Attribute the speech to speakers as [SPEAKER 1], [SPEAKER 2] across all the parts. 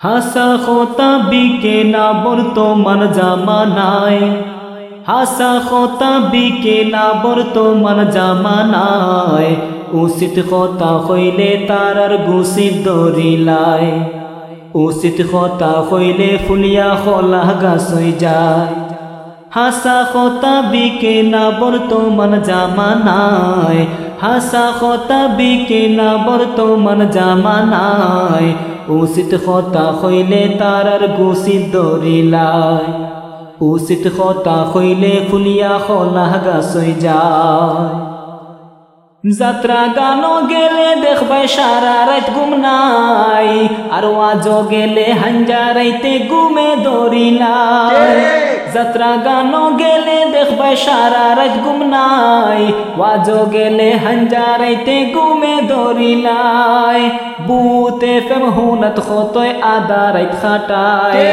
[SPEAKER 1] হাসা খোতা বিকে না বর্তমান জামানায়। হাসা খোতা বিকে না বর্তমান জামানায়। উচিত কথা হইলে তার আর গুসি দরিলায় উচিত কথা হইলে ফুলিয়া খোলা গাছই যায়। হাসা খোতা বিকে না বর্তমান জামানায়। হাসা খোতা বিকে না বর্তমান জামানায়। উচিত খোতা হইলে তার আর গুসি দরিলায় উচিত খোতা হইলে ফুলিয়া খোলা গাছই যায়। যাত্রা গানো গেলে দেখবাই সারা রাত ঘুম নাই। আর ওয়াজও গেলে হাঞ্জারাইতে ঘুমে দরিলাই যাত্রা গানো গেলে দেখবাই সারা রাত ঘুম নাই। ওয়াজও গেলে হাঞ্জারাইতে ঘুমে দরিলাই বুতে ফেম হুনত খতয় আদা রাত খাটায়।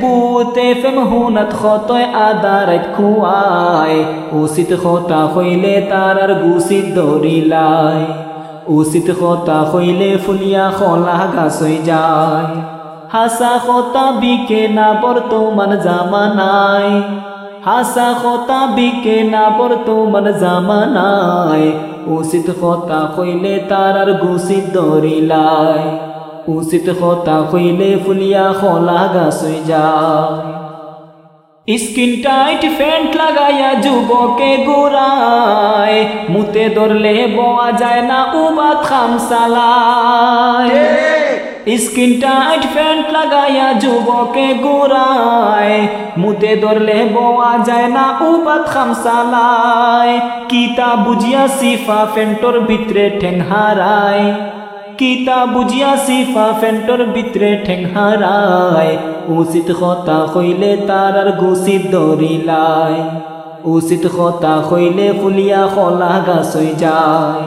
[SPEAKER 1] বুতে ফেম হুনত খতয় আদা রাত খুয়ায়। উচিত খতা হইলে তার আর গুসিত দরিলাই উচিত খতা হইলে ফুলিয়া খলা গাছই যায়। হাসা খতা বিকে না বর্তমান জামানায় হাসা খতা বিকে না বর্তমান জামানায় উচিত খতা হইলে তার আর গুসিত দরিলাই উচিত খতা হইলে ফুলিয়া খলা গাছই যায়। স্কিন টাইট ফ্যান্ট লাগাইয়া যুবকে গোড়ায়। মুতে ধরলে বোয়া যায় না উবাদ খামসালায় স্কিন টাইট ফ্যান্ট লাগাইয়া যুবকে গোড়ায়। মুতে ধরলে বোয়া যায় না উবাদ খামসালায় কিতা বুঝিয়া সিফা ফ্যান্টর ভিতরে ঠেং হারায়। কিতা বুঝিয়া সিফা ফেন্টর ভিতরে ঠেং হারায় উচিত কথা হইলে তার আর গুসিত দরিলায় উচিত কথা হইলে ফুলিয়া খলা গাছই যায়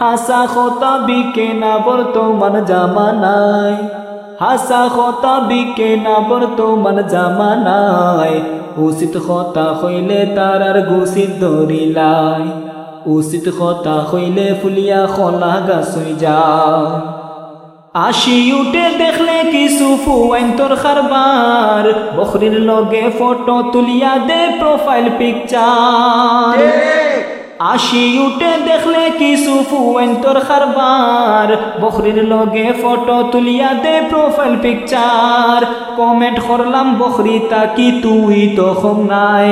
[SPEAKER 1] হাসা খতা বিকে না বর্তমান জামানায় হাসা খতা বিকে না বর্তমান জামানায় উচিত কথা হইলে তার আর গুসিত দরিলায় উচিত কথা হইলে ফুলিয়া খলা গাছই যায় আসি উঠে দেখলে কিছু ফুয়াইন তোর খারবার। বখরির লগে ফটো তুলিয়া দে প্রোফাইল পিকচার আসি উঠে দেখলে কিছু ফুয়াইন তোর খারবার। বখরির লগে ফটো তুলিয়া দে প্রোফাইল পিকচার কমেন্ট করলাম বখরি তাকি তুই তো কম নাই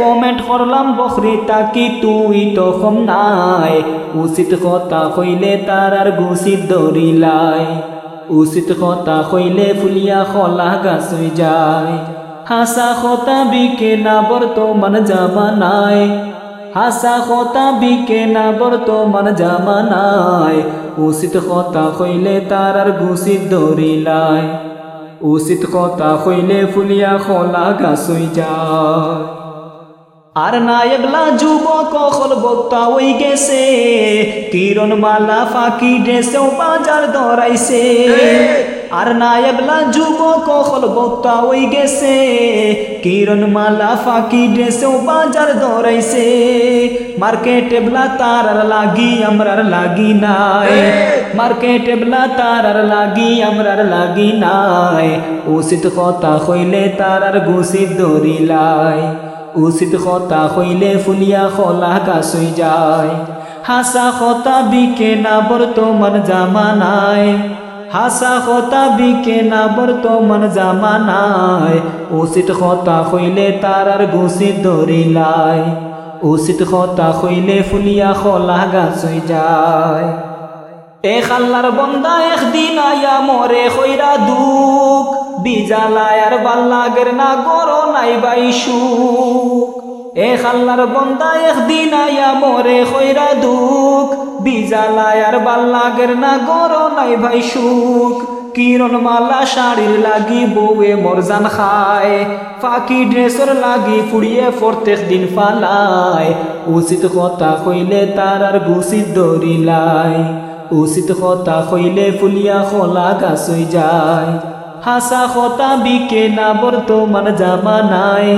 [SPEAKER 1] কমেন্ট করলাম বখরি তাকি তুই তখন নাই? উচিত কথা হইলে তার আর গুসিত দরিলাই উচিত কথা হইলে ফুলিয়া খলা গাছই যায়। হাসা খতা বিকে না বর্তমান জামানায়। হাসা খতা বিকে না বর্তমান জামানায়। উচিত কথা হইলে তার আর গুসিত দরিলাই উচিত কথা হইলে ফুলিয়া খলা গাছই যায়। আর নায়কলা যুবক হল বক্তা ওই গেছে। কিরণ মালা ফাঁকি ড্রেসেও বাজার দরাইছে আর নায়কলা যুবক হল বক্তা ওই গেছে। কিরণ মালা ফাঁকি ড্রেসেও বাজার দরাইছে মার্কেটে বলা তার লাগি, আমরার লাগি নাই। মার্কেটে বলা তার লাগি, আমরার লাগি নাই। উচিত কথা হইলে তার আর গুসিত দরিলাই উচিত কথা হইলে ফুলিয়া খলা গাছই যায়। হাসা খতা বিকে না বর্তমান জামানায়। হাসা খতা বিকে না বর্তমান জামানায়। উচিত কথা হইলে তার আর গুসিত দরিলাই উচিত কথা হইলে ফুলিয়া খলা গাছই যায়। এ খাল্লার বন্দা একদিন আয়া মরে খৈরা দুঃখ বিজালায় আর বাল্লাগের না গরো নাই বাইসু এ খাল্লার বন্দা একদিন আয়া মরে খৈরা দুঃখ। বিজালায় আর বাল্লাগের না গরো নাই ভাই সুখ। কিরণ মালা শাড়ির লাগি বউয়ে মরজান খায়। ফাঁকি ড্রেসর লাগি ফুড়িয়ে প্রত্যেক দিন ফালায়। উচিত কথা কইলে তার আর গুসিত দরিলাই উচিত কথা কইলে ফুলিয়া খোলা গাছই যায়। হাসা খতা বিকে না বর্তমান জামানায়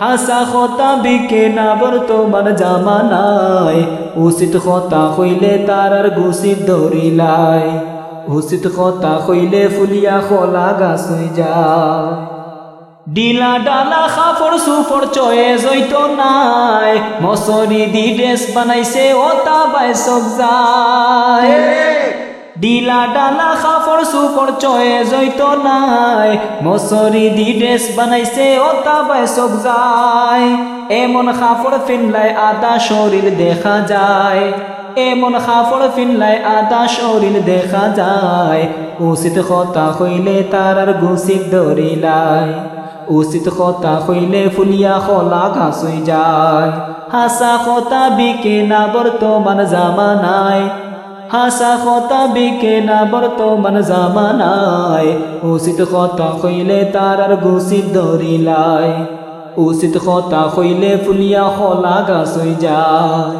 [SPEAKER 1] হাসা খতা বিকে না বর্তমান জামানায় উচিত কথা হইলে তার আর গুসিত দরিলাই উচিত কথা কইলে ফুলিয়া খোলা গাছ হয়ে যায়। ডিলা ডালা খাফর সুফর চয়ে জইত নাই মসরি দি ড্রেস বানাইছে ও তা বাই সব যায়। ডিলা ডালা খাফর সুফর চয়ে জইত নাই। মসরি দি ড্রেস বানাইছে ও বাই সব যায়। এমন খাফর ফিনলাই আদা শরীর দেখা যায়। এমন খাফড় ফিনলাই আদা শরীর দেখা যায়। উচিত কথা হইলে তার আর গুছিত ধরিলাই উচিত কথা হইলে ফুলিয়া খোলা ঘাস যায়। হাসা কথা বিকে না বর্তমান জামানায় হাসা কথা বিকে না বর্তমান জামানায়। উচিত কথা হইলে তার আর গুছিত ধরিলাই উচিত কথা হইলে ফুলিয়া খোলা ঘাস যায়।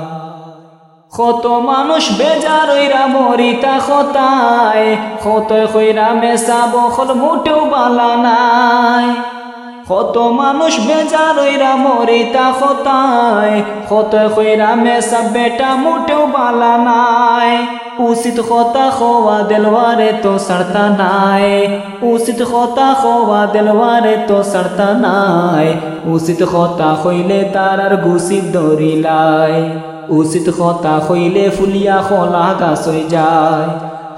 [SPEAKER 1] কত মানুষ বেজার ওইরা মরিতা খতায়, কত কইরা মেসা বখল মুটেও বালা নাই। কত মানুষ বেজার ওইরা মরিতা খতায় কত কইরা মেসা বেটা মোটেও বালা নাই। উচিত কথা খোয়া দেলওয়ারে তো সারতা নাই। উচিত কথা খোয়া দেলওয়ারে তো সারতা নাই। উচিত কথা হইলে তার আর গুসিব দরিলাই উচিত কথা হইলে ফুলিয়া খোলা গাছ যায়।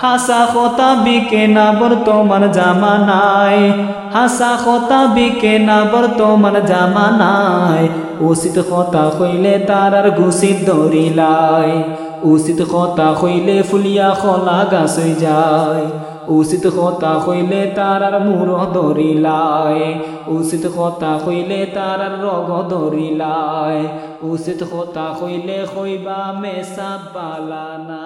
[SPEAKER 1] হাসা কথা বিকে না বর্তমান জামানায়। হাসা কথা বিকে না বর্তমান জামানায়। উচিত কথা হইলে তার আর গুছিত দরিলাই উচিত কথা হইলে ফুলিয়া খোলা গাছ যায়। উচিত কথা হইলে তার আর মূর ধরিলায় উচিত কথা হইলে তার আর রগ ধরিলায় উচিত কথা হইলে হইবা মেসা বালানা